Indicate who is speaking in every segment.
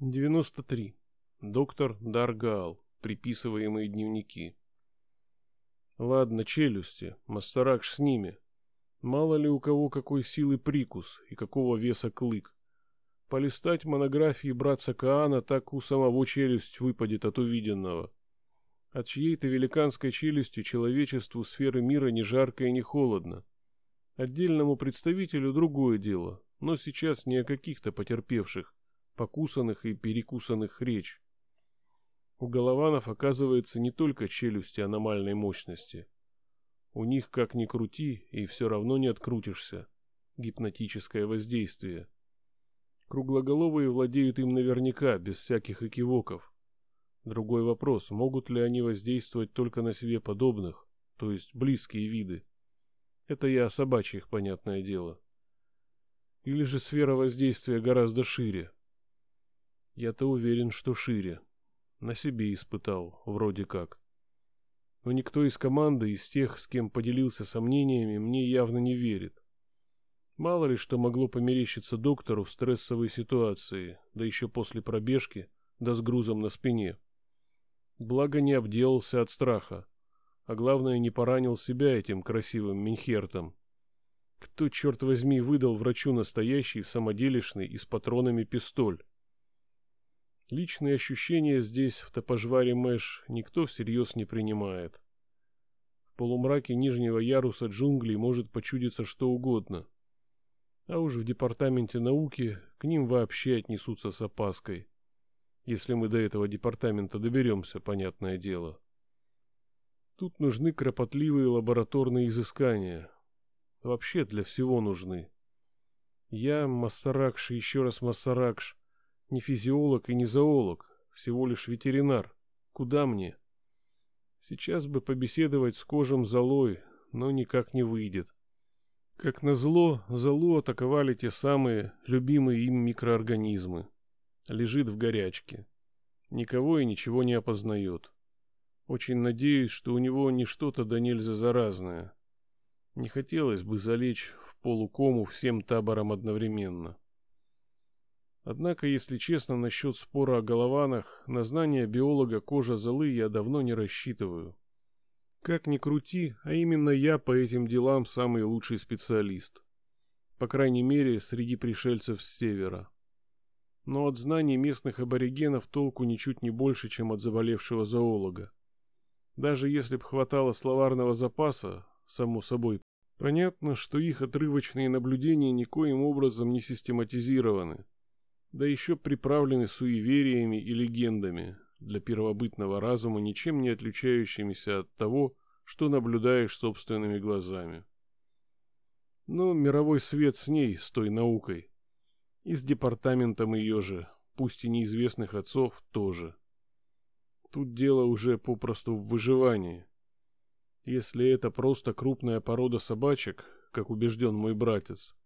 Speaker 1: 93. Доктор Даргал. Приписываемые дневники. Ладно, челюсти, Массаракш с ними. Мало ли у кого какой силы прикус и какого веса клык. Полистать монографии братца Каана так у самого челюсть выпадет от увиденного. От чьей-то великанской челюсти человечеству сферы мира ни жарко и не холодно. Отдельному представителю другое дело, но сейчас не о каких-то потерпевших, покусанных и перекусанных речь. У голованов оказывается не только челюсти аномальной мощности. У них, как ни крути, и все равно не открутишься. Гипнотическое воздействие. Круглоголовые владеют им наверняка, без всяких экивоков. Другой вопрос, могут ли они воздействовать только на себе подобных, то есть близкие виды. Это я о собачьих, понятное дело. Или же сфера воздействия гораздо шире. Я-то уверен, что шире. На себе испытал, вроде как. Но никто из команды, из тех, с кем поделился сомнениями, мне явно не верит. Мало ли что могло померещиться доктору в стрессовой ситуации, да еще после пробежки, да с грузом на спине. Благо не обделался от страха, а главное не поранил себя этим красивым Минхертом. Кто, черт возьми, выдал врачу настоящий в самоделишный и с патронами пистоль? Личные ощущения здесь, в топожваре Мэш, никто всерьез не принимает. В полумраке нижнего яруса джунглей может почудиться что угодно. А уж в департаменте науки к ним вообще отнесутся с опаской. Если мы до этого департамента доберемся, понятное дело. Тут нужны кропотливые лабораторные изыскания. Вообще для всего нужны. Я, Массаракш еще раз Массаракш, не физиолог и не зоолог, всего лишь ветеринар. Куда мне? Сейчас бы побеседовать с кожем золой, но никак не выйдет. Как назло, золу атаковали те самые любимые им микроорганизмы. Лежит в горячке. Никого и ничего не опознает. Очень надеюсь, что у него не что-то да нельзя заразное. Не хотелось бы залечь в полукому всем табором одновременно. Однако, если честно, насчет спора о голованах, на знание биолога кожа золы я давно не рассчитываю. Как ни крути, а именно я по этим делам самый лучший специалист. По крайней мере, среди пришельцев с севера. Но от знаний местных аборигенов толку ничуть не больше, чем от заболевшего зоолога. Даже если б хватало словарного запаса, само собой, понятно, что их отрывочные наблюдения никоим образом не систематизированы да еще приправлены суевериями и легендами, для первобытного разума ничем не отличающимися от того, что наблюдаешь собственными глазами. Но мировой свет с ней, с той наукой. И с департаментом ее же, пусть и неизвестных отцов, тоже. Тут дело уже попросту в выживании. Если это просто крупная порода собачек, как убежден мой братец,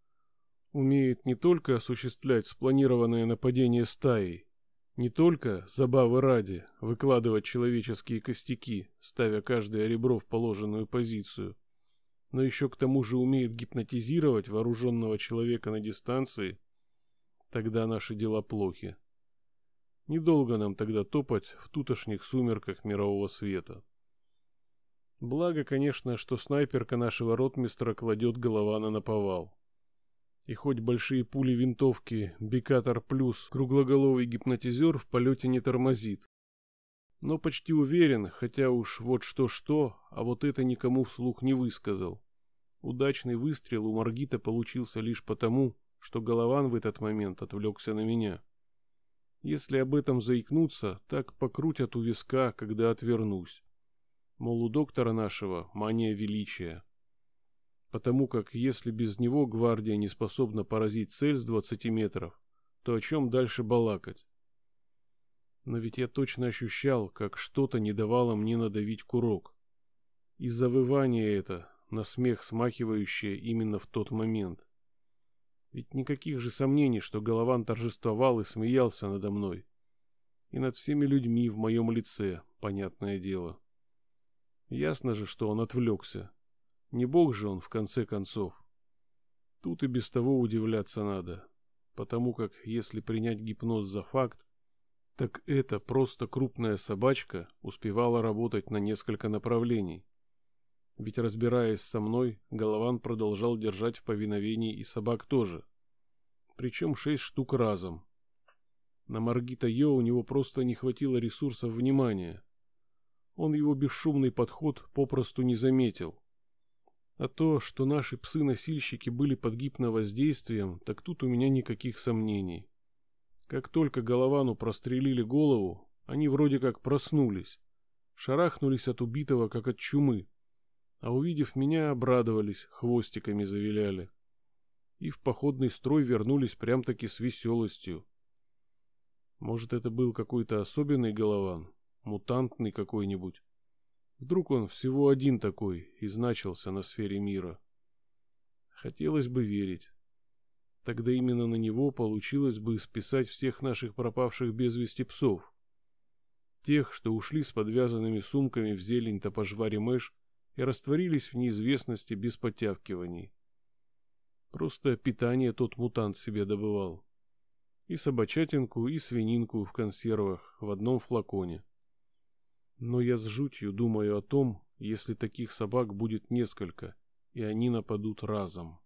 Speaker 1: умеет не только осуществлять спланированное нападение стаей, не только, забавы ради, выкладывать человеческие костяки, ставя каждое ребро в положенную позицию, но еще к тому же умеет гипнотизировать вооруженного человека на дистанции, тогда наши дела плохи. Недолго нам тогда топать в тутошних сумерках мирового света. Благо, конечно, что снайперка нашего ротмистра кладет голова на наповал. И хоть большие пули винтовки Бикатор Плюс круглоголовый гипнотизер в полете не тормозит. Но почти уверен, хотя уж вот что-что, а вот это никому вслух не высказал. Удачный выстрел у Маргита получился лишь потому, что Голован в этот момент отвлекся на меня. Если об этом заикнуться, так покрутят у виска, когда отвернусь. Мол, у доктора нашего мания величия потому как если без него гвардия не способна поразить цель с 20 метров, то о чем дальше балакать? Но ведь я точно ощущал, как что-то не давало мне надавить курок. И завывание это, на смех смахивающее именно в тот момент. Ведь никаких же сомнений, что Голован торжествовал и смеялся надо мной. И над всеми людьми в моем лице, понятное дело. Ясно же, что он отвлекся, не бог же он, в конце концов. Тут и без того удивляться надо, потому как, если принять гипноз за факт, Так эта просто крупная собачка успевала работать на несколько направлений. Ведь разбираясь со мной, Голован продолжал держать в повиновении и собак тоже. Причем шесть штук разом. На Маргита Йо у него просто не хватило ресурсов внимания. Он его бесшумный подход попросту не заметил. А то, что наши псы-носильщики были под гипновоздействием, так тут у меня никаких сомнений. Как только Головану прострелили голову, они вроде как проснулись, шарахнулись от убитого, как от чумы, а увидев меня, обрадовались, хвостиками завиляли. И в походный строй вернулись прям-таки с веселостью. Может, это был какой-то особенный Голован, мутантный какой-нибудь. Вдруг он всего один такой и значился на сфере мира. Хотелось бы верить. Тогда именно на него получилось бы списать всех наших пропавших без вести псов. Тех, что ушли с подвязанными сумками в зелень-то пожвари мэш и растворились в неизвестности без подтягиваний. Просто питание тот мутант себе добывал. И собачатинку, и свининку в консервах в одном флаконе. Но я с жутью думаю о том, если таких собак будет несколько, и они нападут разом.